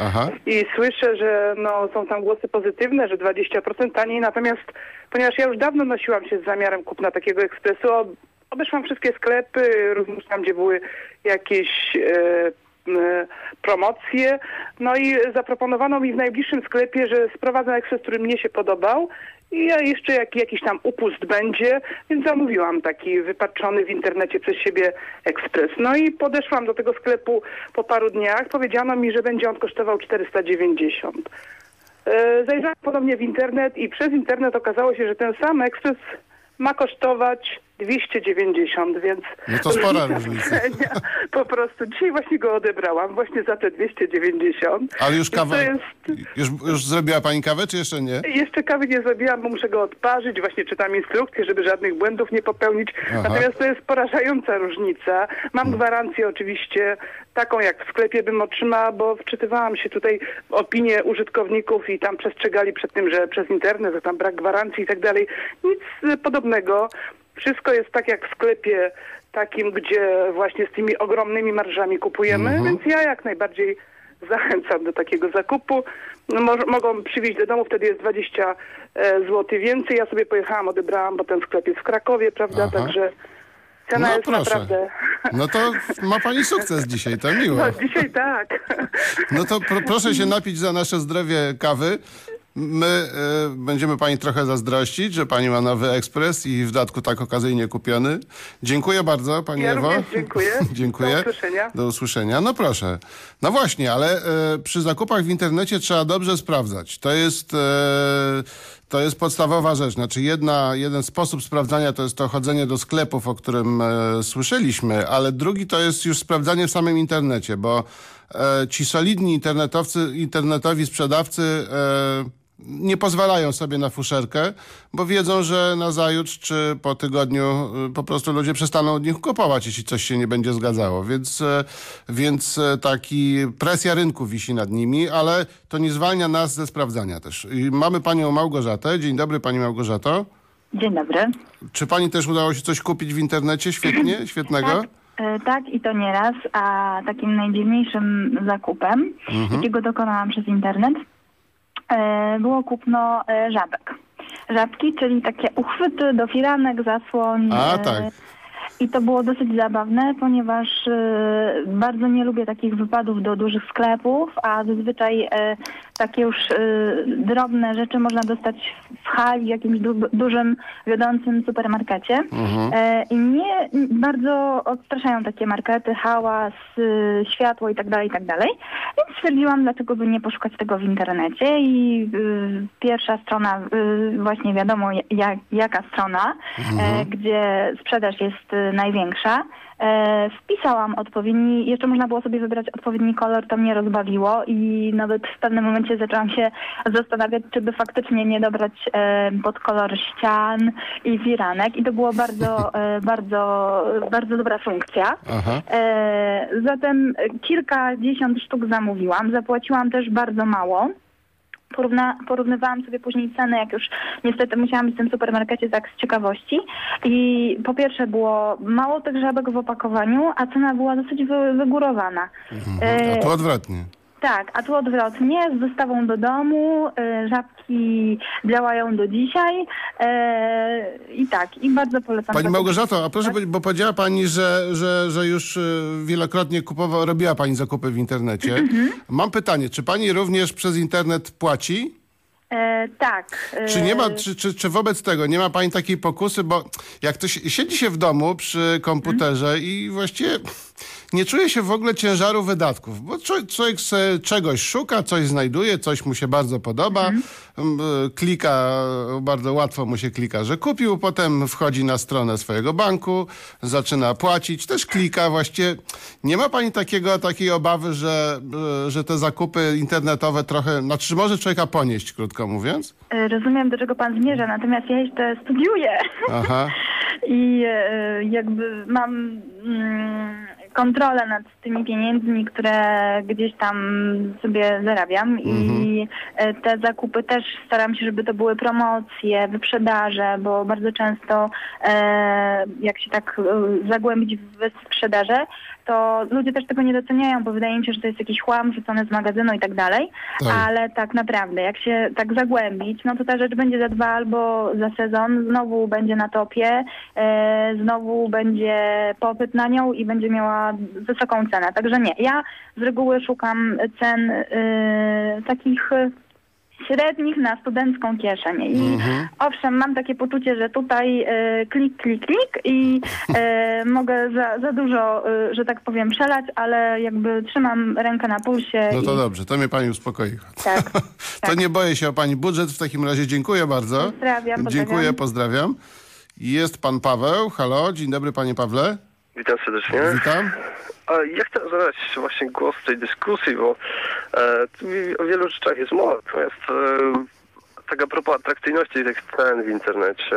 Aha. i słyszę, że no, są tam głosy pozytywne, że 20% taniej, natomiast ponieważ ja już dawno nosiłam się z zamiarem kupna takiego ekspresu, ob- obeszłam wszystkie sklepy, również tam, gdzie były jakieś e, promocje, no i zaproponowano mi w najbliższym sklepie, że sprowadzę ekspres, który mnie się podobał i ja jeszcze jak, jakiś tam upust będzie, więc zamówiłam taki wypatrzony w internecie przez siebie ekspres. No i podeszłam do tego sklepu po paru dniach, powiedziano mi, że będzie on kosztował 490. E, Zajrzałam ponownie w internet i przez internet okazało się, że ten sam ekspres ma kosztować 290, więc... No to spora różnica. Po prostu dzisiaj właśnie go odebrałam, właśnie za te 290. Ale już kawę, jest... już, już zrobiła pani kawę, czy jeszcze nie? Jeszcze kawy nie zrobiłam, bo muszę go odparzyć. Właśnie czytam instrukcję, żeby żadnych błędów nie popełnić. Aha. Natomiast to jest porażająca różnica. Mam gwarancję oczywiście taką, jak w sklepie bym otrzymała, bo wczytywałam się tutaj opinie użytkowników i tam przestrzegali przed tym, że przez internet, że tam brak gwarancji i tak dalej. Nic y, podobnego. Wszystko jest tak jak w sklepie takim, gdzie właśnie z tymi ogromnymi marżami kupujemy, więc ja jak najbardziej zachęcam do takiego zakupu. No, mo- mogą przywieźć do domu, wtedy jest 20 e, zł więcej. Ja sobie pojechałam, odebrałam, bo ten sklep jest w Krakowie, prawda? Aha. Także cena No jest proszę. naprawdę... No to ma pani sukces dzisiaj, to miło. No dzisiaj tak. No to pro, proszę się napić za nasze zdrowie kawy. My e, będziemy pani trochę zazdrościć, że pani ma nowy ekspres i w dodatku tak okazyjnie kupiony. Dziękuję bardzo, pani Ja Ewo. dziękuję. dziękuję. Do usłyszenia. Do usłyszenia. No proszę. No właśnie, ale e, przy zakupach w internecie trzeba dobrze sprawdzać. To jest, e, to jest podstawowa rzecz. Znaczy jedna, jeden sposób sprawdzania to jest to chodzenie do sklepów, o którym e, słyszeliśmy, ale drugi to jest już sprawdzanie w samym internecie, bo ci solidni internetowcy, internetowi sprzedawcy e, nie pozwalają sobie na fuszerkę, bo wiedzą, że na zajutrz czy po tygodniu y, po prostu ludzie przestaną od nich kupować, jeśli coś się nie będzie zgadzało. Więc, e, więc e, taki presja rynku wisi nad nimi, ale to nie zwalnia nas ze sprawdzania też. I mamy panią Małgorzatę. Dzień dobry pani Małgorzato. Dzień dobry. Czy pani też udało się coś kupić w internecie? Świetnie, świetnego. Tak, e, tak i to nie raz, a takim najdziwniejszym zakupem, Mhm. jakiego dokonałam przez internet, e, było kupno e, żabek. Żabki, czyli takie uchwyty do firanek, zasłoń. A, e, tak. I to było dosyć zabawne, ponieważ e, bardzo nie lubię takich wypadów do dużych sklepów, a zazwyczaj e, takie już e, drobne rzeczy można dostać w hali, w jakimś du- dużym, wiodącym supermarkecie. Mhm. E, I mnie bardzo odstraszają takie markety, hałas, y, światło i tak dalej, i tak dalej. Więc stwierdziłam, dlaczego by nie poszukać tego w internecie i y, pierwsza strona, y, właśnie wiadomo jak, jaka strona, e, gdzie sprzedaż jest y, największa. E, wpisałam odpowiedni, jeszcze można było sobie wybrać odpowiedni kolor, to mnie rozbawiło i nawet w pewnym momencie zaczęłam się zastanawiać, czy by faktycznie nie dobrać e, pod kolor ścian i firanek i to było bardzo, e, bardzo, bardzo dobra funkcja. Aha. Zatem kilkadziesiąt sztuk zamówiłam, zapłaciłam też bardzo mało. Porówna, porównywałam sobie później ceny, jak już niestety musiałam być w tym supermarkecie tak z ciekawości. I po pierwsze było mało tych żabek w opakowaniu, a cena była dosyć wy, wygórowana. E, A tu odwrotnie. Tak, a tu odwrotnie, z dostawą do domu, e, żabki działają do dzisiaj e, i tak, i bardzo polecam. Pani Małgorzato, a proszę powiedzieć, bo powiedziała pani, że, że, że już y, wielokrotnie kupowa, robiła pani zakupy w internecie. Mhm. Mam pytanie, czy pani również przez internet płaci? E, tak. e, Czy nie ma, czy, czy, czy wobec tego nie ma pani takiej pokusy, bo jak ktoś siedzi się w domu przy komputerze i właściwie nie czuje się w ogóle ciężaru wydatków, bo człowiek, czegoś szuka, coś znajduje, coś mu się bardzo podoba, m, y, klika, bardzo łatwo mu się klika, że kupił, potem wchodzi na stronę swojego banku, zaczyna płacić, też klika, właściwie nie ma pani takiego, takiej obawy, że, y, że te zakupy internetowe trochę, znaczy może człowieka ponieść, krótko mówiąc? E, Rozumiem, do czego pan zmierza, natomiast ja jeszcze studiuję Aha. i e, jakby mam mm, kontrolę nad tymi pieniędzmi, które gdzieś tam sobie zarabiam i e, te zakupy też staram się, żeby to były promocje, wyprzedaże, bo bardzo często e, jak się tak e, zagłębić w sprzedaże, to ludzie też tego nie doceniają, bo wydaje mi się, że to jest jakiś chłam rzucony z magazynu i tak dalej, Tak. ale tak naprawdę jak się tak zagłębić, no to ta rzecz będzie za dwa albo za sezon, znowu będzie na topie, znowu będzie popyt na nią i będzie miała wysoką cenę. Także nie, ja z reguły szukam cen e, takich e, średnich na studencką kieszeń. I owszem, mam takie poczucie, że tutaj e, klik, klik, klik i mogę za, za dużo, że tak powiem, przelać, ale jakby trzymam rękę na pulsie. No to i, dobrze, to mnie pani uspokoiła. Tak, To tak. nie boję się o pani budżet. W takim razie dziękuję bardzo. Pozdrawiam, pozdrawiam. Dziękuję, pozdrawiam. Jest pan Paweł. Halo, dzień dobry panie Pawle. Witam serdecznie. Witam. A ja chcę zabrać właśnie głos w tej dyskusji, bo e, o wielu rzeczach jest mowa, natomiast e, tak a propos atrakcyjności tych cen w internecie.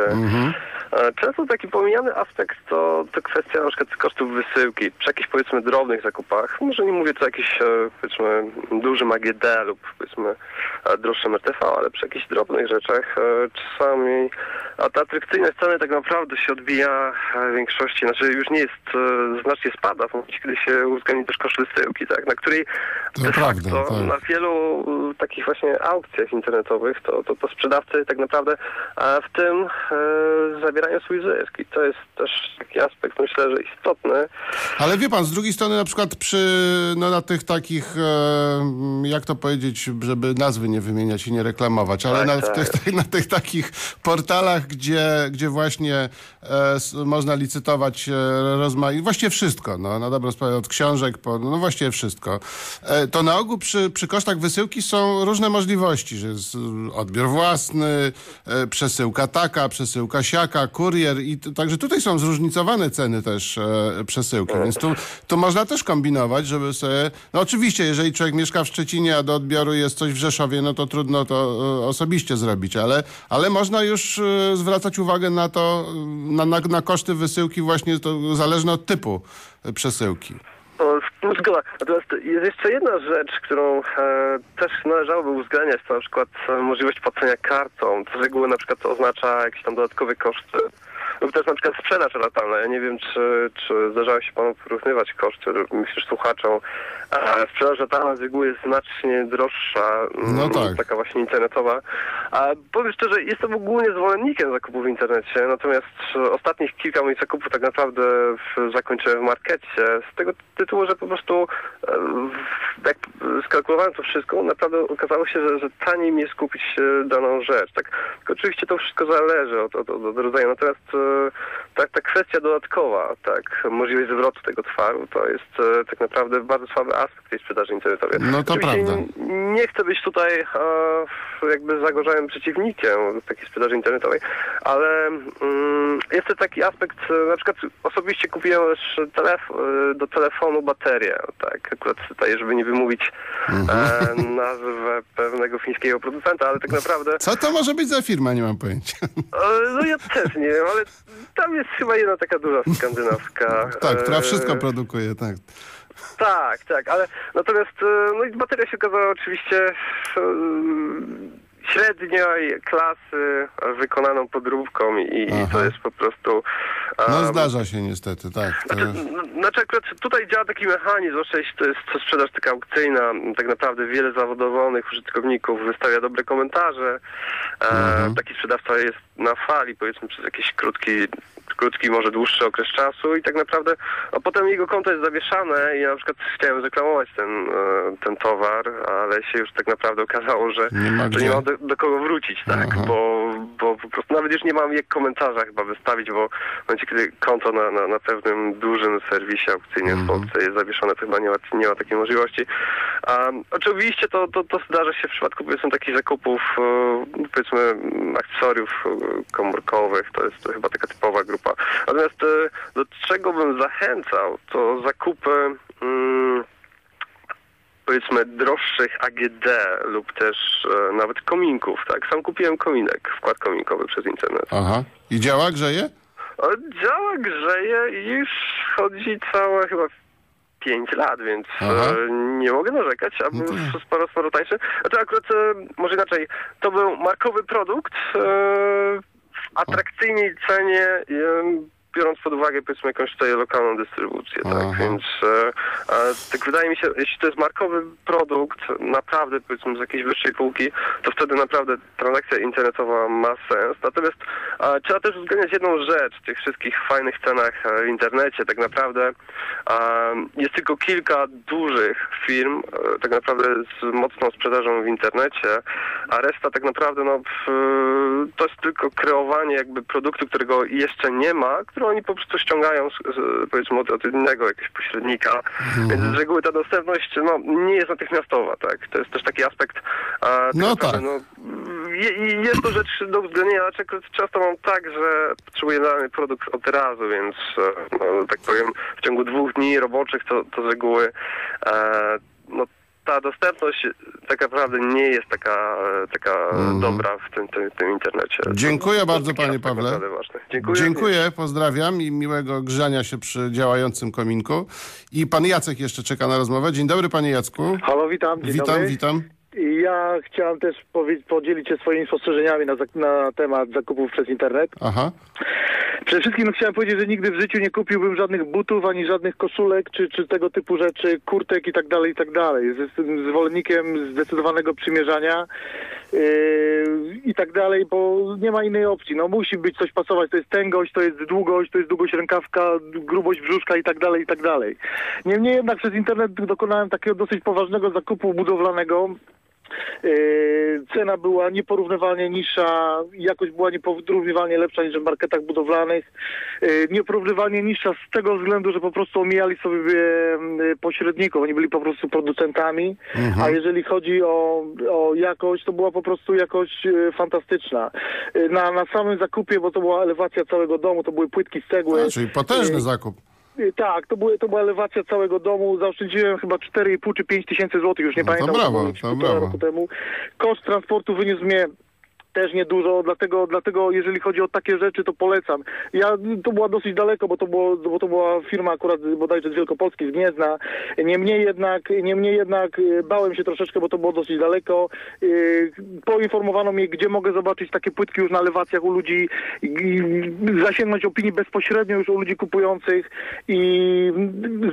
E, często taki pomijany aspekt to, to kwestia na przykład kosztów wysyłki. Przy jakichś powiedzmy drobnych zakupach, może nie mówię tu o jakichś e, powiedzmy dużym AGD lub powiedzmy e, droższym RTV, ale przy jakichś drobnych rzeczach e, czasami a ta atrakcyjność ceny tak naprawdę się odbija w większości, znaczy już nie jest, znacznie spada w momencie, kiedy się uwzględni też koszt wysyłki, tak, na której To de prawda, facto tak. na wielu takich właśnie aukcjach internetowych to, to, to sprzedawcy tak naprawdę w tym e, zabierają swój zysk i to jest też taki aspekt myślę, że istotny. Ale wie pan, z drugiej strony na przykład przy, no na tych takich, e, jak to powiedzieć, żeby nazwy nie wymieniać i nie reklamować, ale Tak, na, tak. tych, na tych takich portalach, gdzie, gdzie właśnie e, można licytować rozmaite, właściwie wszystko, no na dobrą sprawę, od książek po, no właściwie wszystko, to na ogół przy, przy kosztach wysyłki są różne możliwości, że jest odbiór własny, e, przesyłka taka, przesyłka siaka, kurier i także tutaj są zróżnicowane ceny też e, przesyłki, więc tu, tu można też kombinować, żeby sobie, no oczywiście, jeżeli człowiek mieszka w Szczecinie, a do odbioru jest coś w Rzeszowie, no to trudno to e, osobiście zrobić, ale, ale można już zwracać uwagę na to, na, na, na koszty wysyłki właśnie to zależne od typu przesyłki. Zgoda. Natomiast jest jeszcze jedna rzecz, którą e, też należałoby uwzględniać, to na przykład e, możliwość płacenia kartą. To z reguły na przykład oznacza jakieś tam dodatkowe koszty. Lub też na przykład sprzedaż ratalna. Ja nie wiem, czy, czy zdarzało się panu porównywać koszty, myślę, że słuchaczom. E, sprzedaż ratalna z reguły jest znacznie droższa, mm, No tak. taka właśnie internetowa. A powiem szczerze, jestem ogólnie zwolennikiem zakupów w internecie, natomiast ostatnich kilka moich zakupów tak naprawdę w, zakończyłem w markecie z tego tytułu, że po prostu jak skalkulowałem to wszystko, naprawdę okazało się, że, że taniej mi jest kupić e, daną rzecz. Tak, oczywiście to wszystko zależy od, od, od rodzaju, natomiast e, ta, ta kwestia dodatkowa, tak, możliwość zwrotu tego towaru, to jest e, tak naprawdę bardzo słaby aspekt tej sprzedaży internetowej. No to Oczywiście prawda. nie chcę być tutaj e, jakby zagorzałym przeciwnikiem takiej sprzedaży internetowej, ale mm, jest to taki aspekt, na przykład osobiście kupiłem też telef do telefonu baterię, tak, akurat tutaj, żeby nie wymówić e, nazwę pewnego fińskiego producenta, ale tak naprawdę Co to może być za firma? Nie mam pojęcia. e, no ja też nie wiem, ale tam jest chyba jedna taka duża skandynawska. tak, która e, wszystko produkuje, tak. tak, tak, ale natomiast e, no i bateria się okazała oczywiście średniej klasy, wykonaną podróbką i, Aha. to jest po prostu... e, No zdarza się niestety, tak. To, Znaczy, znaczy akurat tutaj działa taki mechanizm, zwłaszcza jeśli to jest to sprzedaż taka aukcyjna, tak naprawdę wiele zawodowolnych użytkowników wystawia dobre komentarze. E, Mhm. Taki sprzedawca jest na fali, powiedzmy przez jakiś krótki, krótki, może dłuższy okres czasu i tak naprawdę, a potem jego konto jest zawieszane i ja na przykład chciałem zreklamować ten, e, ten towar, ale się już tak naprawdę okazało, że, Nie ma że nie mam do, do kogo wrócić, tak, Aha. bo, bo po prostu nawet już nie mam jak komentarza chyba wystawić, bo w momencie, kiedy konto na, na, na pewnym dużym serwisie aukcyjnym w Polsce jest zawieszone, to chyba nie ma, nie ma takiej możliwości. Um, oczywiście to, to, to zdarza się w przypadku powiedzmy takich zakupów, e, powiedzmy akcesoriów e, komórkowych, to jest to chyba taka typowa grupa. Natomiast e, do czego bym zachęcał, to zakupy mm, powiedzmy droższych AGD lub też e, nawet kominków, tak? Sam kupiłem kominek, wkład kominkowy przez internet. aha. I działa, grzeje? O, działa, grzeje i już chodzi całe chyba 5 lat, więc Aha. e, nie mogę narzekać, a był to- sporo, sporo tańszy. Znaczy akurat, e, może inaczej, to był markowy produkt atrakcyjnej cenie, biorąc pod uwagę powiedzmy jakąś tutaj lokalną dystrybucję, Aha. tak, więc e, e, tak wydaje mi się, jeśli to jest markowy produkt, naprawdę powiedzmy z jakiejś wyższej półki, to wtedy naprawdę transakcja internetowa ma sens. Natomiast e, trzeba też uwzględniać jedną rzecz w tych wszystkich fajnych cenach e, w internecie. Tak naprawdę e, jest tylko kilka dużych firm, e, tak naprawdę z mocną sprzedażą w internecie, a reszta tak naprawdę no, w, to jest tylko kreowanie jakby produktu, którego jeszcze nie ma, który oni po prostu ściągają z, z, powiedzmy od, od innego jakiegoś pośrednika. Więc z reguły ta dostępność no, nie jest natychmiastowa, tak? To jest też taki aspekt a, tak No naprawdę, tak. no, je, jest to rzecz do uwzględnienia, dlaczego często mam tak, że potrzebuję dany produkt od razu, więc e, no, tak powiem w ciągu dwóch dni roboczych to, to z reguły e, no, ta dostępność tak naprawdę nie jest taka, e, taka dobra w tym, tym, tym internecie. Mhm. Dziękuję To- to bardzo, taki panie Pawle. Dziękuję. Dziękuję, pozdrawiam i miłego grzania się przy działającym kominku. I pan Jacek jeszcze czeka na rozmowę. Dzień dobry, panie Jacku. Halo, witam. Dzień Witam, dobry. witam. Ja chciałem też podzielić się swoimi spostrzeżeniami na, na temat zakupów przez internet. Aha. Przede wszystkim no, chciałem powiedzieć, że nigdy w życiu nie kupiłbym żadnych butów, ani żadnych koszulek, czy, czy tego typu rzeczy, kurtek i tak dalej, i tak dalej. Jestem zwolennikiem zdecydowanego przymierzania yy, i tak dalej, bo nie ma innej opcji. No musi być coś pasować, to jest tęgość, to jest długość, to jest długość rękawka, grubość brzuszka i tak dalej, i tak dalej. Niemniej jednak przez internet dokonałem takiego dosyć poważnego zakupu budowlanego, Cena była nieporównywalnie niższa, jakość była nieporównywalnie lepsza niż w marketach budowlanych. Yy, Nieporównywalnie niższa z tego względu, że po prostu omijali sobie yy, pośredników, oni byli po prostu producentami, a jeżeli chodzi o, o jakość, to była po prostu jakość yy, fantastyczna. Yy, Na, na samym zakupie, bo to była elewacja całego domu, to były płytki z cegły. A, czyli potężny Yy, zakup. Y, Tak, to, były, to była elewacja całego domu. Zaoszczędziłem chyba 4,5 czy 5 tysięcy złotych, już nie No to pamiętam. brawo, było jakieś to brawo. roku temu. Koszt transportu wyniósł mnie też niedużo, dlatego, dlatego jeżeli chodzi o takie rzeczy, to polecam. Ja, to była dosyć daleko, bo to, było, bo to była firma akurat bodajże z Wielkopolski, z Gniezna. Niemniej jednak, niemniej jednak y, bałem się troszeczkę, bo to było dosyć daleko. Y, Poinformowano mnie, gdzie mogę zobaczyć takie płytki już na lewacjach u ludzi, i zasięgnąć opinii bezpośrednio już u ludzi kupujących i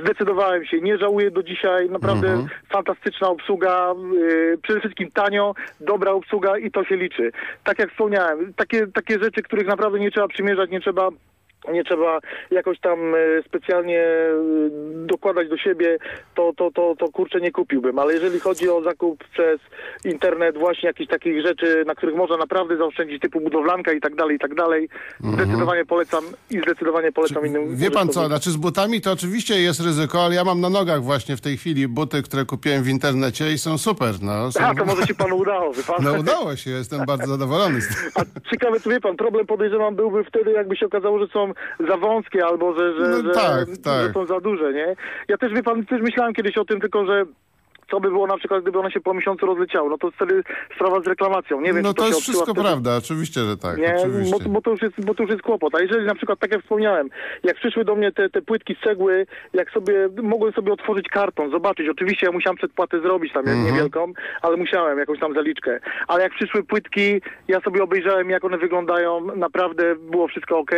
zdecydowałem się. Nie żałuję do dzisiaj. Naprawdę fantastyczna obsługa. y, Przede wszystkim tanio, dobra obsługa i to się liczy. Tak jak wspomniałem, takie, takie rzeczy, których naprawdę nie trzeba przymierzać, nie trzeba nie trzeba jakoś tam e, specjalnie e, dokładać do siebie, to, to, to, to kurczę nie kupiłbym. Ale jeżeli chodzi o zakup przez internet właśnie jakichś takich rzeczy, na których można naprawdę zaoszczędzić, typu budowlanka i tak dalej, i tak dalej, zdecydowanie polecam i zdecydowanie polecam innym Wie pan co, znaczy z butami to oczywiście jest ryzyko, ale ja mam na nogach właśnie w tej chwili buty, które kupiłem w internecie i są super. No, są... A, to może się panu udało, wie pan? no udało się, jestem bardzo zadowolony z tego. A ciekawe, co wie pan, problem podejrzewam byłby wtedy, jakby się okazało, że są za wąskie albo że, że, No że, tak, że tak. są za duże, nie? Ja też, wie pan, też myślałem kiedyś o tym, tylko że co by było na przykład, gdyby one się po miesiącu rozleciały? No to wtedy sprawa z reklamacją. Nie wiem, No czy to, to jest wszystko wtedy... prawda, oczywiście, że tak, Nie, oczywiście. bo, bo, to już jest, bo to już jest kłopot. A jeżeli na przykład, tak jak wspomniałem, jak przyszły do mnie te, te płytki z cegły, jak sobie, mogłem sobie otworzyć karton, zobaczyć. Oczywiście ja musiałem przedpłatę zrobić tam Mhm. niewielką, ale musiałem jakąś tam zaliczkę. Ale jak przyszły płytki, ja sobie obejrzałem, jak one wyglądają. Naprawdę było wszystko ok,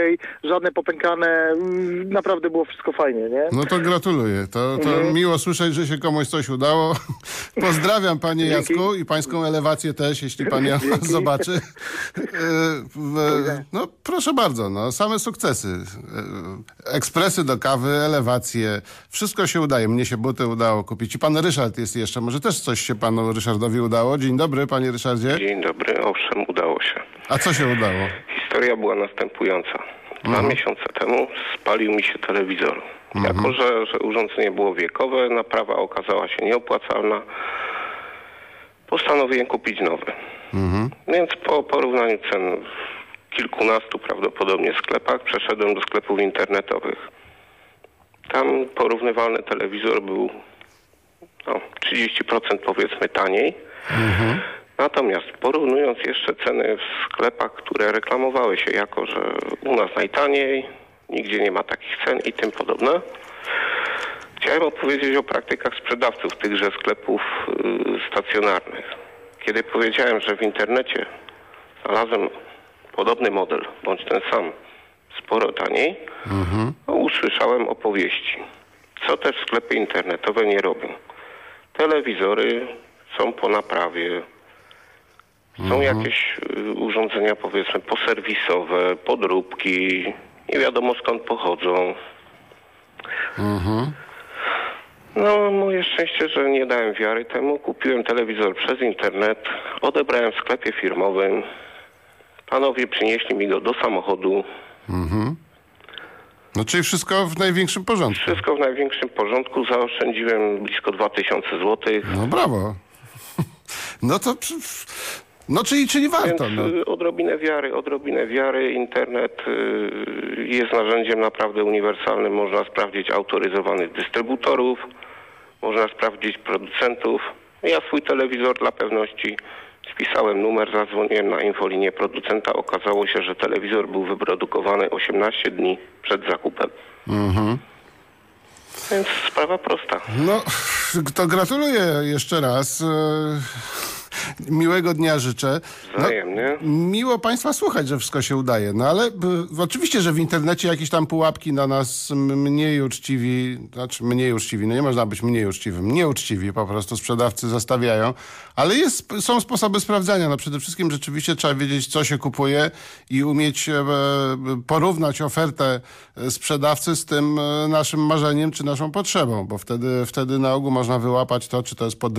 żadne popękane, mm, naprawdę było wszystko fajnie, nie? No to gratuluję. To, to Mhm. miło słyszeć, że się komuś coś udało. Pozdrawiam panie Dzięki. Jacku i pańską elewację też, jeśli pan ją Dzięki. zobaczy. E, No proszę bardzo, no same sukcesy. E, Ekspresy do kawy, elewacje, wszystko się udaje. Mnie się buty udało kupić. I pan Ryszard jest jeszcze. Może też coś się panu Ryszardowi udało? Dzień dobry, panie Ryszardzie. Dzień dobry, owszem, udało się. A co się udało? Historia była następująca. Dwa miesiące temu spalił mi się telewizor. Jako, że, że urządzenie było wiekowe, naprawa okazała się nieopłacalna, postanowiłem kupić nowy. Więc po porównaniu cen w kilkunastu prawdopodobnie sklepach przeszedłem do sklepów internetowych. Tam porównywalny telewizor był no, 30% powiedzmy taniej. Natomiast porównując jeszcze ceny w sklepach, które reklamowały się jako, że u nas najtaniej, nigdzie nie ma takich cen i tym podobne, chciałem opowiedzieć o praktykach sprzedawców tychże sklepów y, stacjonarnych. Kiedy powiedziałem, że w internecie znalazłem podobny model, bądź ten sam, sporo taniej, no, usłyszałem opowieści, co też sklepy internetowe nie robią. Telewizory są po naprawie, są jakieś y, urządzenia powiedzmy poserwisowe, podróbki, nie wiadomo skąd pochodzą. No, moje szczęście, że nie dałem wiary temu. Kupiłem telewizor przez internet, odebrałem w sklepie firmowym. Panowie przynieśli mi go do samochodu. No czyli wszystko w największym porządku. Wszystko w największym porządku. Zaoszczędziłem blisko 2000 złotych. No brawo. No to... No czyli, czyli Więc warto. No. y, odrobinę wiary, odrobinę wiary. Internet y, jest narzędziem naprawdę uniwersalnym. Można sprawdzić autoryzowanych dystrybutorów, można sprawdzić producentów. Ja swój telewizor dla pewności spisałem numer, zadzwoniłem na infolinię producenta. Okazało się, że telewizor był wyprodukowany 18 dni przed zakupem. Więc sprawa prosta. No, to gratuluję jeszcze raz. E, Miłego dnia życzę. No, miło Państwa słuchać, że wszystko się udaje. No ale b, oczywiście, że w internecie jakieś tam pułapki na nas mniej uczciwi, znaczy mniej uczciwi, no nie można być mniej uczciwym, nieuczciwi po prostu sprzedawcy zostawiają, ale jest, są sposoby sprawdzania. No przede wszystkim rzeczywiście trzeba wiedzieć, co się kupuje i umieć e, porównać ofertę e, sprzedawcy z tym e, naszym marzeniem czy naszą potrzebą, bo wtedy, wtedy na ogół można wyłapać to, czy to jest podróż